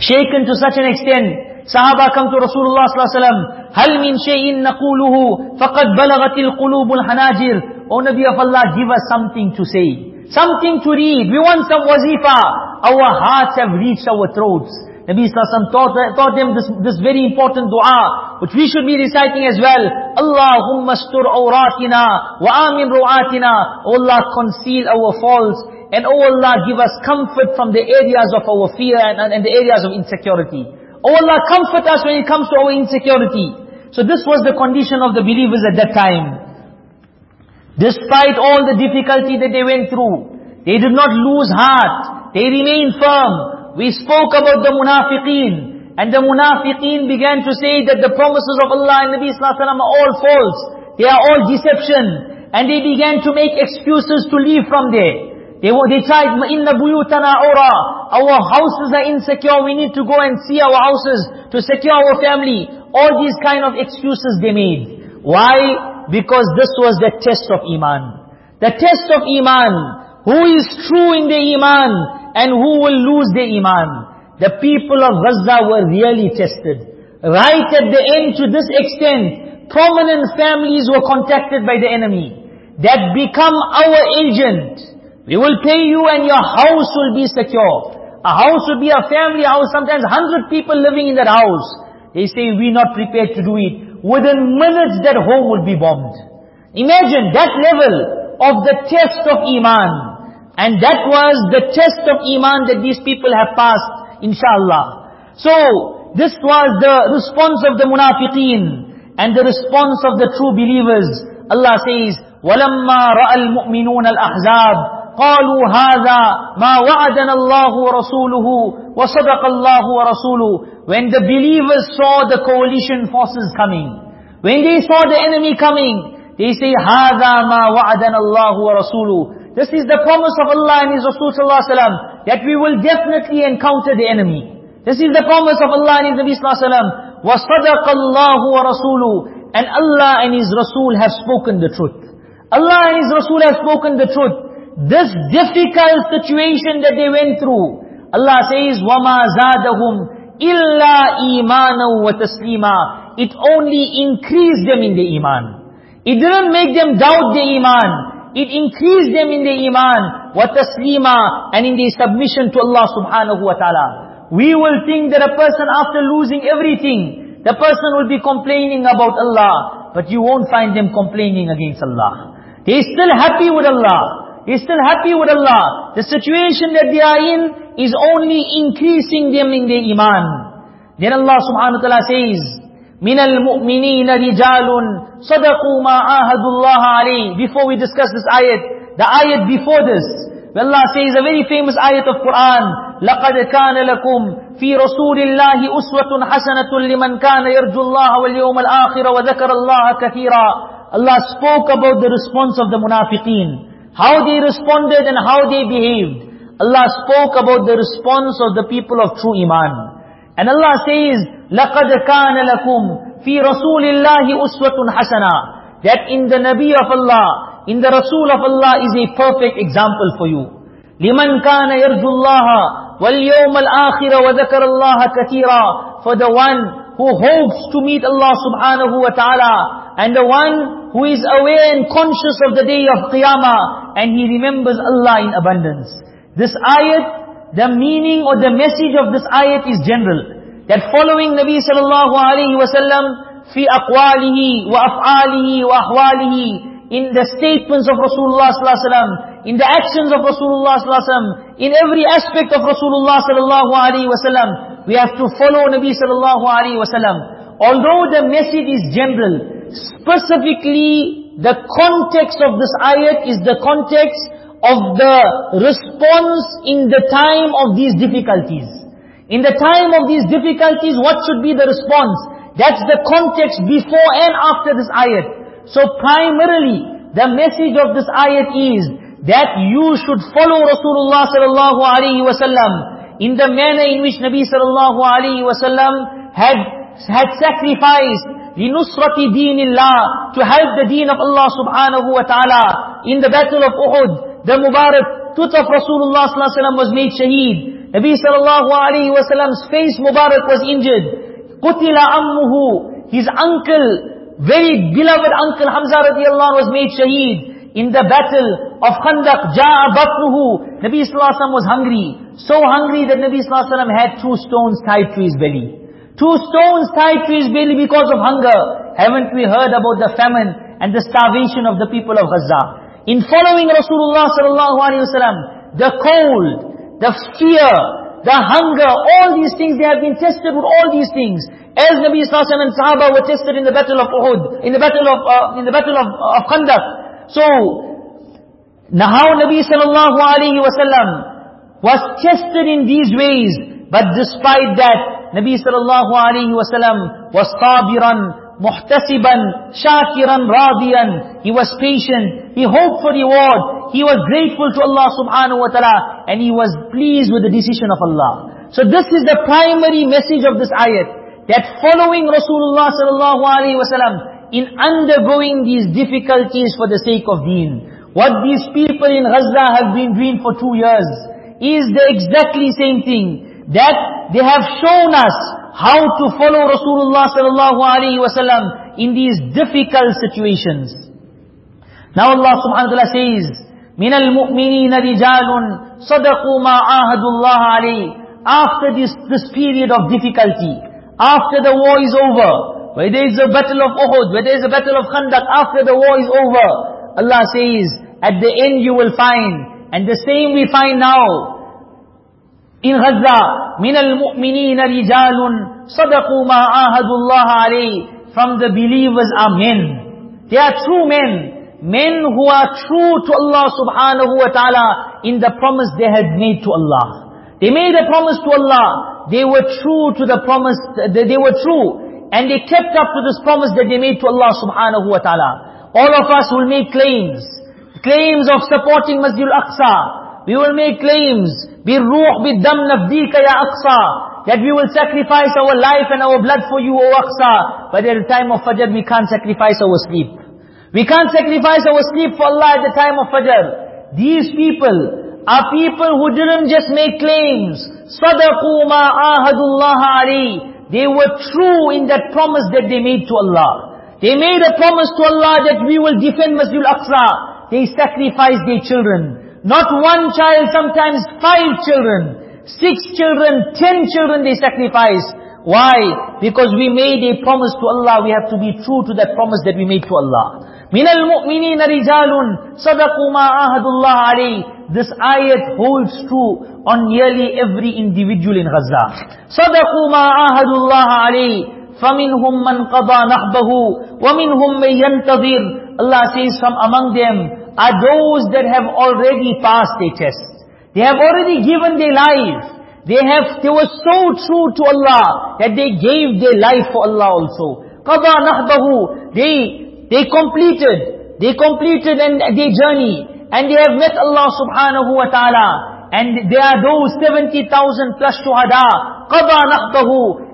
Shaken to such an extent Sahaba come to Rasulullah sallallahu alaihi wasallam. Hal min shay'in naquluhu faqad balagat al-qulub al-hanajir. O Nabi of Allah, give us something to say. Something to read. We want some wazifa. Our hearts have reached our throats. Nabi Sallallahu taught, taught them this, this very important dua, which we should be reciting as well. Allahumma stur awratina wa amin ru'atina. O Allah, conceal our faults. And O Allah, give us comfort from the areas of our fear and, and, and the areas of insecurity. O Allah, comfort us when it comes to our insecurity. So this was the condition of the believers at that time. Despite all the difficulty that they went through, they did not lose heart. They remained firm. We spoke about the munafiqeen. And the munafiqeen began to say that the promises of Allah and Nabi Sallallahu Alaihi Wasallam are all false. They are all deception. And they began to make excuses to leave from there. They, they tried, إِنَّ بُيُوتَنَا عُرَى Our houses are insecure, we need to go and see our houses to secure our family. All these kind of excuses they made. Why? Because this was the test of Iman. The test of Iman. Who is true in the Iman? and who will lose the iman. The people of Gaza were really tested. Right at the end to this extent, prominent families were contacted by the enemy. That become our agent. We will pay you and your house will be secure. A house will be a family house, sometimes hundred people living in that house. They say, we're not prepared to do it Within minutes that home will be bombed. Imagine that level of the test of Iman. And that was the test of Iman that these people have passed, inshallah. So, this was the response of the munafiqeen and the response of the true believers. Allah says, وَلَمَّا رَأَى الْمُؤْمِنُونَ الْأَحْزَابِ قالوا هذا ما وعدنا الله ورسوله وصدق الله ورسوله when the believers saw the coalition forces coming when they saw the enemy coming they say هذا ما وعدنا الله ورسوله this is the promise of Allah and His Rasul ﷺ, that we will definitely encounter the enemy. This is the promise of Allah and His Nabi ﷺ. وَصَدَقَ اللَّهُ وَرَسُولُهُ And Allah and His Rasul have spoken the truth. Allah and His Rasul have spoken the truth. This difficult situation that they went through, Allah says, وَمَا زَادَهُمْ إِلَّا إِيمَانًا وَتَسْلِيمًا It only increased them in the iman. It didn't make them doubt the iman. It increased them in their iman, wa taslima, and in their submission to Allah subhanahu wa ta'ala. We will think that a person after losing everything, the person will be complaining about Allah, but you won't find them complaining against Allah. They're still happy with Allah. They're still happy with Allah. The situation that they are in is only increasing them in their iman. Then Allah subhanahu wa ta'ala says, من المؤمنين رجال صدقوا ما عاهدوا الله عليه before we discuss this ayat the ayat before this Allah says a very famous ayat of Quran لقد كان لكم في رسول الله أسوة حسنة لمن كان يرجو الله واليوم الآخر وذكر الله كثيرا Allah spoke about the response of the munafiqeen how they responded and how they behaved Allah spoke about the response of the people of true iman and Allah says لَقَدْ كَانَ لَكُمْ فِي رَسُولِ اللَّهِ أُسْوَةٌ حَسَنَةٌ That in the Nabi of Allah, in the Rasul of Allah is a perfect example for you. لِمَنْ كَانَ يَرْجُ اللَّهَ وَالْيَوْمَ الْآخِرَ وَذَكَرَ اللَّهَ كَثِيرًا For the one who hopes to meet Allah subhanahu wa ta'ala, and the one who is aware and conscious of the day of Qiyamah, and he remembers Allah in abundance. This ayat, the meaning or the message of this ayat is general that following Nabi sallallahu alayhi wa sallam fi aqwalihi wa af'alihi wa ahwalihi in the statements of Rasulullah sallallahu alaihi wasallam, in the actions of Rasulullah sallallahu alaihi wasallam, in every aspect of Rasulullah sallallahu alaihi wasallam, we have to follow Nabi sallallahu alaihi wasallam. Although the message is general, specifically the context of this ayat is the context of the response in the time of these difficulties. In the time of these difficulties, what should be the response? That's the context before and after this ayat. So primarily, the message of this ayat is that you should follow Rasulullah sallallahu alaihi wasallam in the manner in which Nabi sallallahu alaihi wasallam had had sacrificed linusrati dinillah to help the deen of Allah subhanahu wa ta'ala in the battle of Uhud the Mubarak tooth of Rasulullah sallallahu alaihi was made shaheed Nabi sallallahu alayhi wa sallam's face Mubarak was injured. Qutila ammuhu, his uncle, very beloved uncle Hamza radiallahu was made shaheed. In the battle of Khandaq, Ja'a batnuhu, Nabi Wasallam was hungry. So hungry that Nabi Wasallam had two stones tied to his belly. Two stones tied to his belly because of hunger. Haven't we heard about the famine and the starvation of the people of Gaza? In following Rasulullah sallallahu alaihi wasallam, the cold, the fear, the hunger, all these things, they have been tested with all these things. As Nabi Sallallahu and Sahaba were tested in the battle of Uhud, in the battle of, uh, in the battle of, of Khandaq. So, now Nabi Sallallahu Alaihi Wasallam was tested in these ways, but despite that, Nabi Sallallahu Alaihi Wasallam was sabiran, muhtasiban, shakiran, radiyan. He was patient. He hoped for reward. He was grateful to Allah subhanahu wa ta'ala. And he was pleased with the decision of Allah. So this is the primary message of this ayat. That following Rasulullah sallallahu alaihi wasallam in undergoing these difficulties for the sake of deen. What these people in Gaza have been doing for two years is the exactly same thing. That they have shown us how to follow Rasulullah sallallahu alaihi wasallam in these difficult situations. Now Allah subhanahu wa ta'ala says, مِنَ الْمُؤْمِنِينَ رِجَالٌ صَدَقُوا مَا عَاهَدُوا اللَّهَ عَلَيْهِ After this, this period of difficulty, after the war is over, where there is a battle of Uhud, where there is a battle of Khandaq, after the war is over, Allah says, at the end you will find, and the same we find now, in Gaza, من المؤمنين رجال صدقوا ما عاهدوا الله عليه From the believers are men. They are true men. Men who are true to Allah subhanahu wa ta'ala in the promise they had made to Allah. They made a promise to Allah. They were true to the promise, they were true. And they kept up to this promise that they made to Allah subhanahu wa ta'ala. All of us will make claims. Claims of supporting Masjid al-Aqsa. We will make claims بالروح بالدم نفديك يا أقصى that we will sacrifice our life and our blood for you, O Aqsa. But at the time of Fajr, we can't sacrifice our sleep. We can't sacrifice our sleep for Allah at the time of Fajr. These people are people who didn't just make claims. صَدَقُوا مَا عَاهَدُوا اللَّهَ عَلَيْهِ they were true in that promise that they made to Allah. They made a promise to Allah that we will defend Masjid al-Aqsa. They sacrificed their children. Not one child, sometimes five children, six children, ten children they sacrifice. Why? Because we made a promise to Allah, we have to be true to that promise that we made to Allah. مِنَ الْمُؤْمِنِينَ رِجَالٌ صَدَقُوا مَا عَهَدُوا اللَّهَ عَلَيْهِ This ayat holds true on nearly every individual in Gaza. صَدَقُوا مَا عَهَدُوا اللَّهَ عَلَيْهِ فَمِنْهُمْ مَنْ قَضَى نَحْبَهُ وَمِنْهُمْ مَنْ يَنْتَظِرُ Allah says from among them are those that have already passed their test. They have already given their life. They have, they were so true to Allah that they gave their life for Allah also. قَضَى نَحْبَهُ They, they completed, they completed and their journey. And they have met Allah subhanahu wa ta'ala. And there are those 70,000 plus shuhada. قَضَى نَحْبَهُ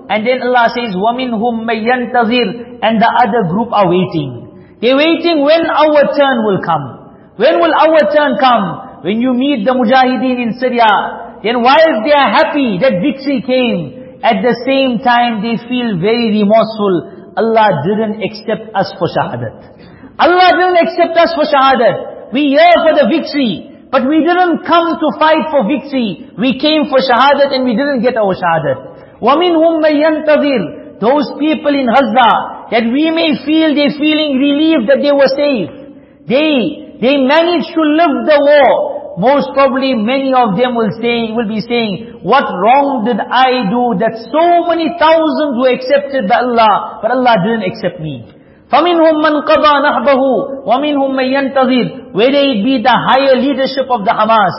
And then Allah says, وَمِنْهُمْ مَيْ يَنْتَظِرُ And the other group are waiting. They're waiting when our turn will come. When will our turn come? When you meet the mujahideen in Syria, then whilst they are happy that victory came, at the same time they feel very remorseful. Allah didn't accept us for shahadat. Allah didn't accept us for shahadat. We here for the victory, but we didn't come to fight for victory. We came for shahadat and we didn't get our shahadat. وَمِنْهُمْ مَنْ يَنْتَظِرُ Those people in Gaza, that we may feel they feeling relieved that they were safe. They they managed to live the war. Most probably many of them will say, will be saying, what wrong did I do that so many thousands were accepted by Allah, but Allah didn't accept me. فَمِنْهُمْ مَنْ قَضَى نَحْبَهُ وَمِنْهُمْ مَنْ يَنْتَظِرُ Whether it be the higher leadership of the Hamas.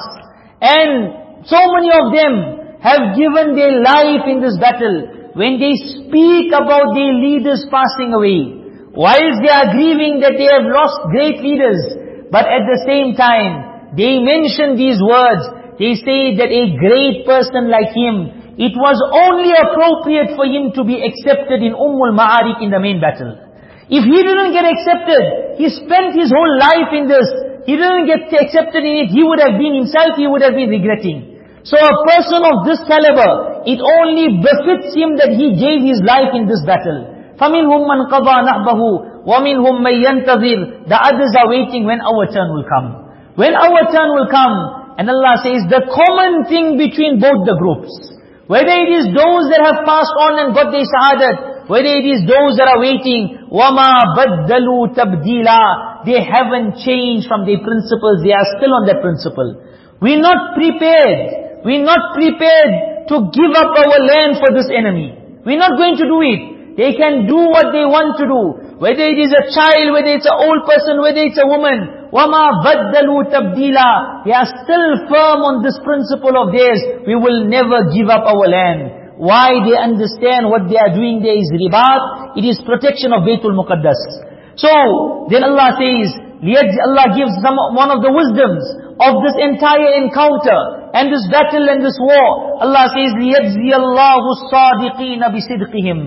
And so many of them have given their life in this battle. When they speak about their leaders passing away, whilst they are grieving that they have lost great leaders, but at the same time, they mention these words. They say that a great person like him, it was only appropriate for him to be accepted in Ummul Ma'arik in the main battle. If he didn't get accepted, he spent his whole life in this, he didn't get accepted in it, he would have been himself, he would have been regretting. So a person of this caliber, it only befits him that he gave his life in this battle. فَمِنْهُمْ مَنْ قَضَى نَحْبَهُ وَمِنْهُمْ مَنْ يَنْتَظِرُ The others are waiting when our turn will come. When our turn will come, and Allah says, the common thing between both the groups, whether it is those that have passed on and got their shahadat, whether it is those that are waiting, وَمَا بَدَّلُوا تَبْدِيلًا They haven't changed from their principles, they are still on that principle. We're not prepared, we're not prepared to give up our land for this enemy. We're not going to do it. They can do what they want to do. Whether it is a child, whether it's an old person, whether it's a woman. وَمَا بَدَّلُوا تَبْدِيلًا They are still firm on this principle of theirs. We will never give up our land. Why? They understand what they are doing there is ribat. It is protection of Baytul Muqaddas. So, then Allah says, Allah gives some, one of the wisdoms of this entire encounter and this battle and this war. Allah says, لِيَجْزِيَ اللَّهُ الصَّادِقِينَ بِصِدْقِهِمْ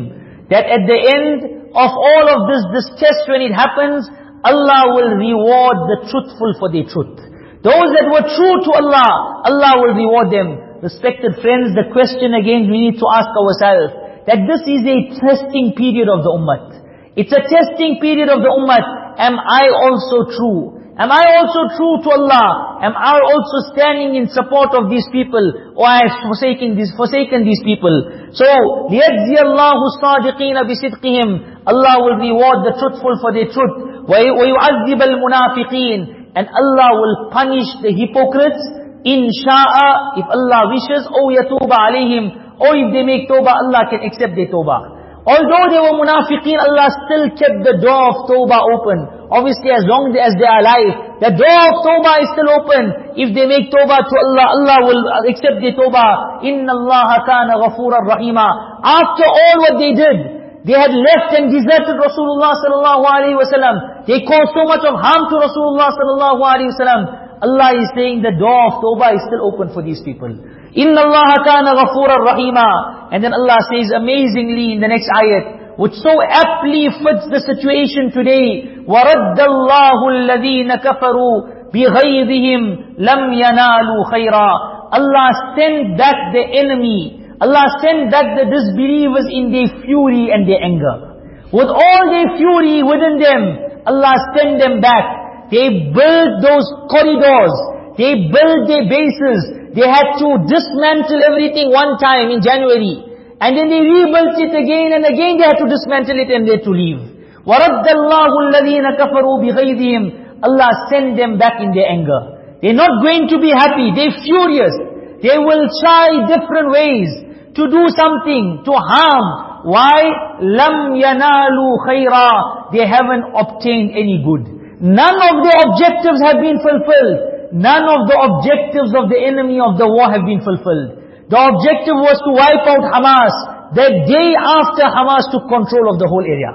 That at the end, of all of this, this test when it happens, Allah will reward the truthful for their truth. Those that were true to Allah, Allah will reward them. Respected friends, the question again we need to ask ourselves, that this is a testing period of the ummah. It's a testing period of the ummah. Am I also true? Am I also true to Allah? Am I also standing in support of these people? Or I have forsaken these, forsaken these people? So, لِيَجْزِيَ اللَّهُ الصَّادِقِينَ بِصِدْقِهِمْ Allah will reward the truthful for their truth. وَيُعَذِّبَ الْمُنَافِقِينَ And Allah will punish the hypocrites. In sha'a, if Allah wishes, or يَتُوبَ عَلَيْهِمْ Or if they make tawbah, Allah can accept their tawbah. Although they were munafiqeen, Allah still kept the door of tawbah open. Obviously, as long as they are alive, the door of tawbah is still open. If they make tawbah to Allah, Allah will accept their tawbah. Inna Allah kana ghafuran rahima. After all what they did, they had left and deserted Rasulullah sallallahu alaihi wasallam. They caused so much of harm to Rasulullah sallallahu alaihi wasallam. Allah is saying the door of tawbah is still open for these people. Inna Allah kana ghafuran rahima. And then Allah says amazingly in the next ayat, which so aptly fits the situation today, وَرَدَّ اللَّهُ الَّذِينَ كَفَرُوا بِغَيْظِهِمْ لَمْ يَنَالُوا خَيْرًا Allah sent back the enemy. Allah sent back the disbelievers in their fury and their anger. With all their fury within them, Allah sent them back. They built those corridors. They built their bases. They had to dismantle everything one time in January. And then they rebuilt it again and again they had to dismantle it and they had to leave. وَرَدَّ اللَّهُ الَّذِينَ كَفَرُوا بِغَيْظِهِمْ Allah send them back in their anger. They're not going to be happy. They're furious. They will try different ways to do something, to harm. Why? لَمْ يَنَالُوا خَيْرًا They haven't obtained any good. None of their objectives have been fulfilled none of the objectives of the enemy of the war have been fulfilled. The objective was to wipe out Hamas. The day after Hamas took control of the whole area.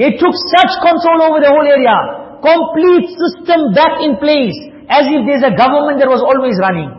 They took such control over the whole area. Complete system back in place. As if there's a government that was always running.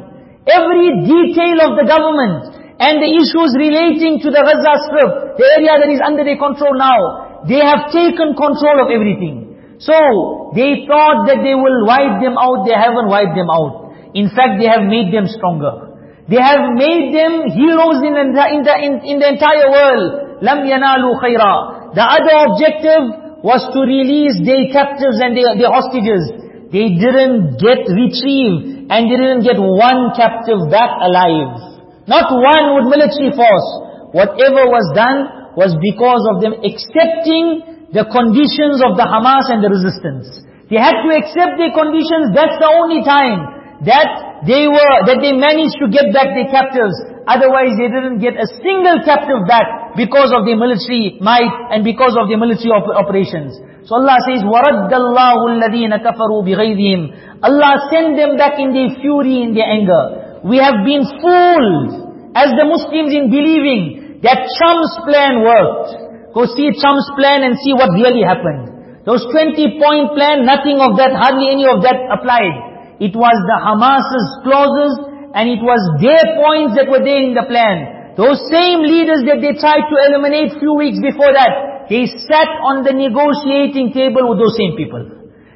Every detail of the government and the issues relating to the Gaza Strip, the area that is under their control now, they have taken control of everything. So, they thought that they will wipe them out, they haven't wiped them out. In fact, they have made them stronger. They have made them heroes in the, in the, in, in the entire world. لَمْ يَنَالُوا خَيْرًا The other objective was to release their captives and their, their hostages. They didn't get retrieved and they didn't get one captive back alive. Not one with military force. Whatever was done was because of them accepting the conditions of the Hamas and the resistance. They had to accept their conditions, that's the only time that they were, that they managed to get back their captives. Otherwise they didn't get a single captive back because of their military might and because of their military op operations. So Allah says, وَرَدَّ اللَّهُ الَّذِينَ كَفَرُوا بِغَيْذِهِمْ Allah send them back in their fury, in their anger. We have been fooled as the Muslims in believing that Trump's plan worked. Go see Trump's plan and see what really happened. Those 20 point plan, nothing of that, hardly any of that applied. It was the Hamas's clauses and it was their points that were there in the plan. Those same leaders that they tried to eliminate few weeks before that, they sat on the negotiating table with those same people.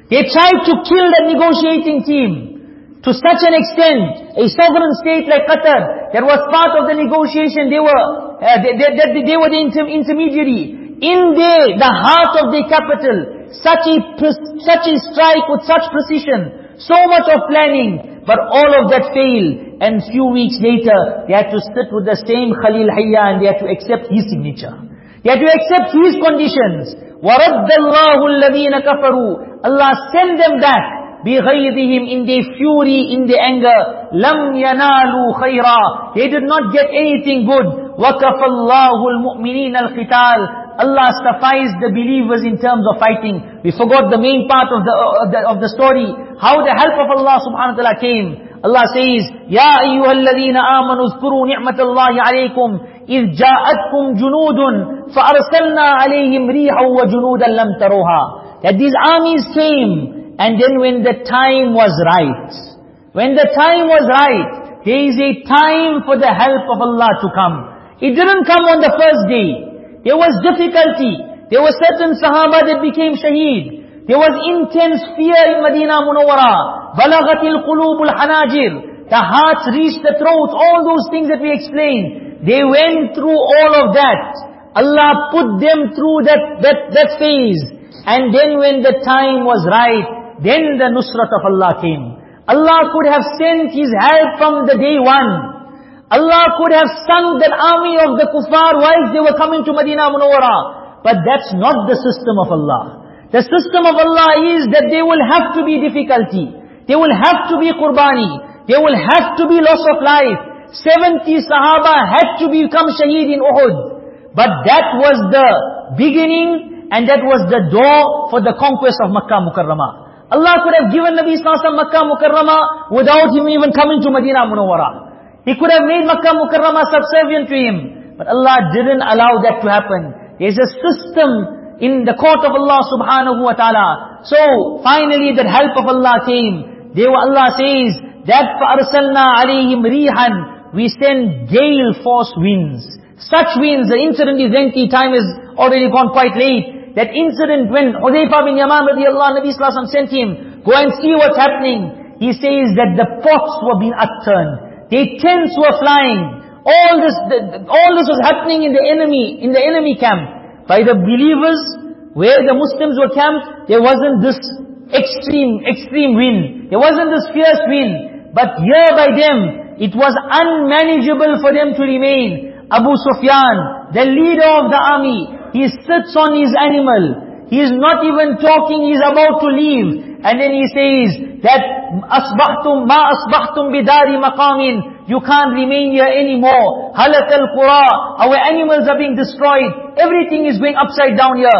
They tried to kill the negotiating team. To such an extent, a sovereign state like Qatar, that was part of the negotiation, they were uh, they, they, they, they were the inter intermediary. In the, the heart of the capital, such a, such a strike with such precision, so much of planning, but all of that failed. And few weeks later, they had to sit with the same Khalil Hayya and they had to accept his signature. They had to accept his conditions. وَرَدَّ اللَّهُ الَّذِينَ كَفَرُوا Allah sent them back. بِغَيْظِهِمْ In their fury, in their anger. لَمْ يَنَالُوا خَيْرًا They did not get anything good. وَكَفَ اللَّهُ الْمُؤْمِنِينَ الْقِتَالِ Allah sufficed the believers in terms of fighting. We forgot the main part of the, of the, of the story. How the help of Allah subhanahu wa ta'ala came. Allah says, يَا أَيُّهَا الَّذِينَ آمَنُوا اذْكُرُوا نِعْمَةَ اللَّهِ عَلَيْكُمْ إِذْ جَاءَتْكُمْ جُنُودٌ فَأَرْسَلْنَا عَلَيْهِمْ رِيحًا وَجُنُودًا لَمْ تَرُوهَا That these armies came And then when the time was right, when the time was right, there is a time for the help of Allah to come. It didn't come on the first day. There was difficulty. There were certain Sahaba that became shaheed. There was intense fear in Medina Munawara. Balaghatil qulubul hanajir. The hearts reached the throat. All those things that we explained. They went through all of that. Allah put them through that, that, that phase. And then when the time was right, then the nusrat of Allah came. Allah could have sent His help from the day one. Allah could have sunk that army of the kuffar whilst they were coming to Medina Munawwara. But that's not the system of Allah. The system of Allah is that there will have to be difficulty. There will have to be qurbani. There will have to be loss of life. 70 Sahaba had to become shaheed in Uhud. But that was the beginning and that was the door for the conquest of Makkah Mukarramah. Allah could have given Nabi Sallallahu Makkah Mukarramah without him even coming to Medina Munawwara. He could have made Makkah Mukarramah subservient to him. But Allah didn't allow that to happen. There's a system in the court of Allah subhanahu wa ta'ala. So, finally that help of Allah came. They were, Allah says, that فَأَرْسَلْنَا عَلَيْهِمْ رِيحًا We send gale force winds. Such winds, the incident is lengthy, time is already gone quite late. That incident when Hudayfa bin Yaman radiallahu Nabi Sallallahu sent him, go and see what's happening. He says that the pots were being upturned. The tents were flying. All this, all this was happening in the enemy, in the enemy camp. By the believers, where the Muslims were camped, there wasn't this extreme, extreme wind. There wasn't this fierce wind. But here by them, it was unmanageable for them to remain. Abu Sufyan, the leader of the army, he sits on his animal. He is not even talking, he is about to leave. And then he says that, أَصْبَحْتُمْ مَا أَصْبَحْتُمْ بِدَارِ مَقَامٍ You can't remain here anymore. هَلَكَ الْقُرَى Our animals are being destroyed. Everything is going upside down here.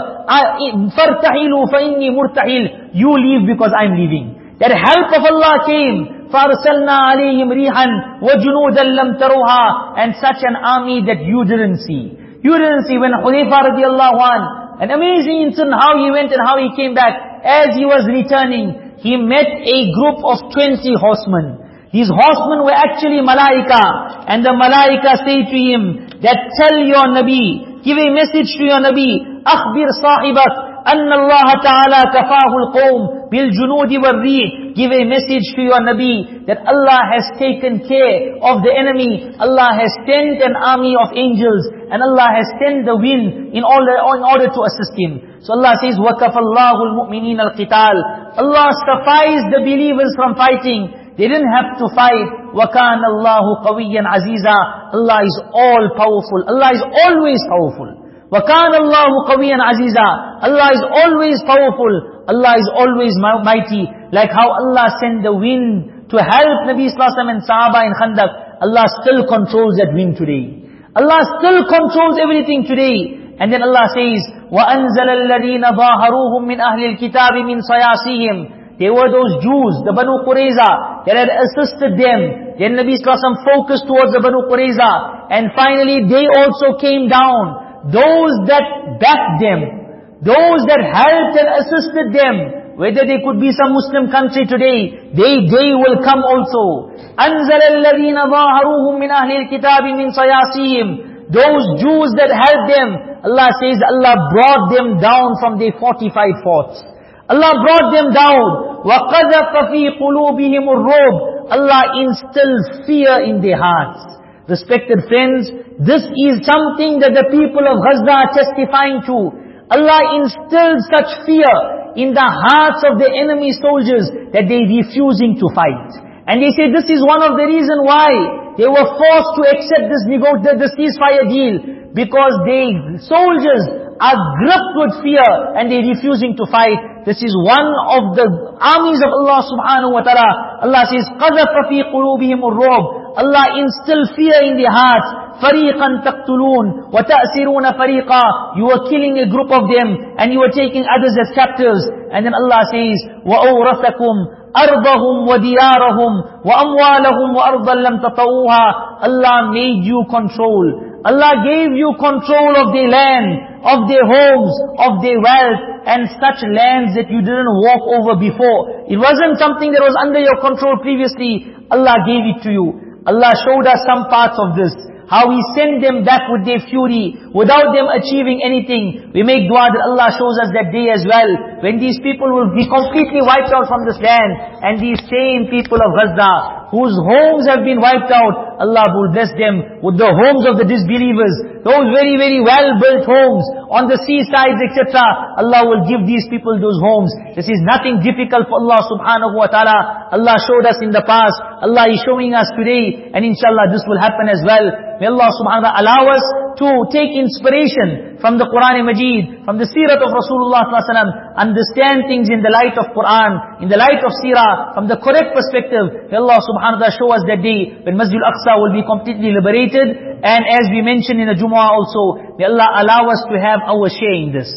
فَارْتَحِلُوا فَإِنِّي مُرْتَحِلُ You leave because I'm leaving. That help of Allah came. فَأَرْسَلْنَا عَلَيْهِمْ رِيحًا وَجُنُودًا لَمْ تَرُوهَا And such an army that you didn't see. You didn't see when Hudayfa radiallahu an, an amazing incident how he went and how he came back. As he was returning, he met a group of 20 horsemen. These horsemen were actually malaika. And the malaika say to him, that tell your Nabi, give a message to your Nabi, أخبر صاحبك أن الله تعالى كفاه القوم بالجنود والريح Give a message to your Nabi that Allah has taken care of the enemy. Allah has sent an army of angels and Allah has sent the wind in order, in order to assist him. So Allah says, وَكَفَ اللَّهُ الْمُؤْمِنِينَ الْقِتَالِ Allah sufficed the believers from fighting. They didn't have to fight. وَكَانَ اللَّهُ قَوِيًّا عَزِيزًا Allah is all powerful. Allah is always powerful. وَكَانَ اللَّهُ قَوِيًّا عَزِيزًا Allah is always powerful. Allah is always mighty. Like how Allah sent the wind to help Nabi Sallallahu and Sahaba in Khandaq. Allah still controls that wind today. Allah still controls everything today. And then Allah says, وَأَنزَلَ الَّذِينَ ظَاهَرُوهُمْ مِنْ أَهْلِ الْكِتَابِ مِنْ صَيَاسِهِمْ They were those Jews, the Banu Qurayza, that had assisted them. Then Nabi Sallallahu focused towards the Banu Qurayza. And finally they also came down those that backed them, those that helped and assisted them, whether they could be some Muslim country today, they, they will come also. أَنزَلَ الَّذِينَ ظَاهَرُوهُمْ مِنْ أَهْلِ الْكِتَابِ مِنْ صَيَاسِيهِمْ Those Jews that helped them, Allah says Allah brought them down from their fortified forts. Allah brought them down. وَقَذَفَ فِي قُلُوبِهِمُ الرُّعْبِ Allah instilled fear in their hearts. Respected friends, this is something that the people of Gaza are testifying to. Allah instilled such fear in the hearts of the enemy soldiers that they refusing to fight. And they say this is one of the reason why they were forced to accept this nego the, the ceasefire deal. Because they, soldiers are gripped with fear and they refusing to fight. This is one of the armies of Allah subhanahu wa ta'ala. Allah says, قَذَفَ فِي قُلُوبِهِمُ الرُّعْبِ Allah instill fear in their hearts. فَرِيقًا تَقْتُلُونَ وَتَأْسِرُونَ فَرِيقًا You are killing a group of them and you are taking others as captives. And then Allah says, وَأَوْرَثَكُمْ أَرْضَهُمْ وَدِيَارَهُمْ وَأَمْوَالَهُمْ وَأَرْضًا لَمْ تَطَوُوهَا Allah made you control. Allah gave you control of their land, of their homes, of their wealth, and such lands that you didn't walk over before. It wasn't something that was under your control previously. Allah gave it to you. Allah showed us some parts of this. How He sent them back with their fury, without them achieving anything. We make dua that Allah shows us that day as well, when these people will be completely wiped out from this land, and these same people of Gaza, whose homes have been wiped out, Allah will bless them with the homes of the disbelievers. Those very, very well-built homes on the seasides, etc. Allah will give these people those homes. This is nothing difficult for Allah subhanahu wa ta'ala. Allah showed us in the past. Allah is showing us today. And inshallah this will happen as well. May Allah subhanahu wa ta'ala allow us to take inspiration from the Quran and Majid, from the Sirat of Rasulullah sallallahu understand things in the light of Quran, in the light of Sirah, from the correct perspective. May Allah subhanahu wa ta'ala show us that day when Masjid al-Aqsa will be completely liberated. And as we mentioned in the Jumu'ah also, may Allah allow us to have our share in this.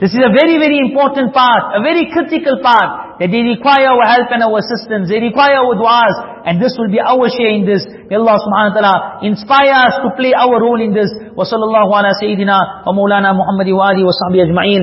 This is a very, very important part, a very critical part, that they require our help and our assistance, they require our du'as, and this will be our share in this. May Allah subhanahu wa ta'ala inspire us to play our role in this. Wa sallallahu ala sayyidina wa maulana Muhammadi wa alihi wa sahbihi ajma'in.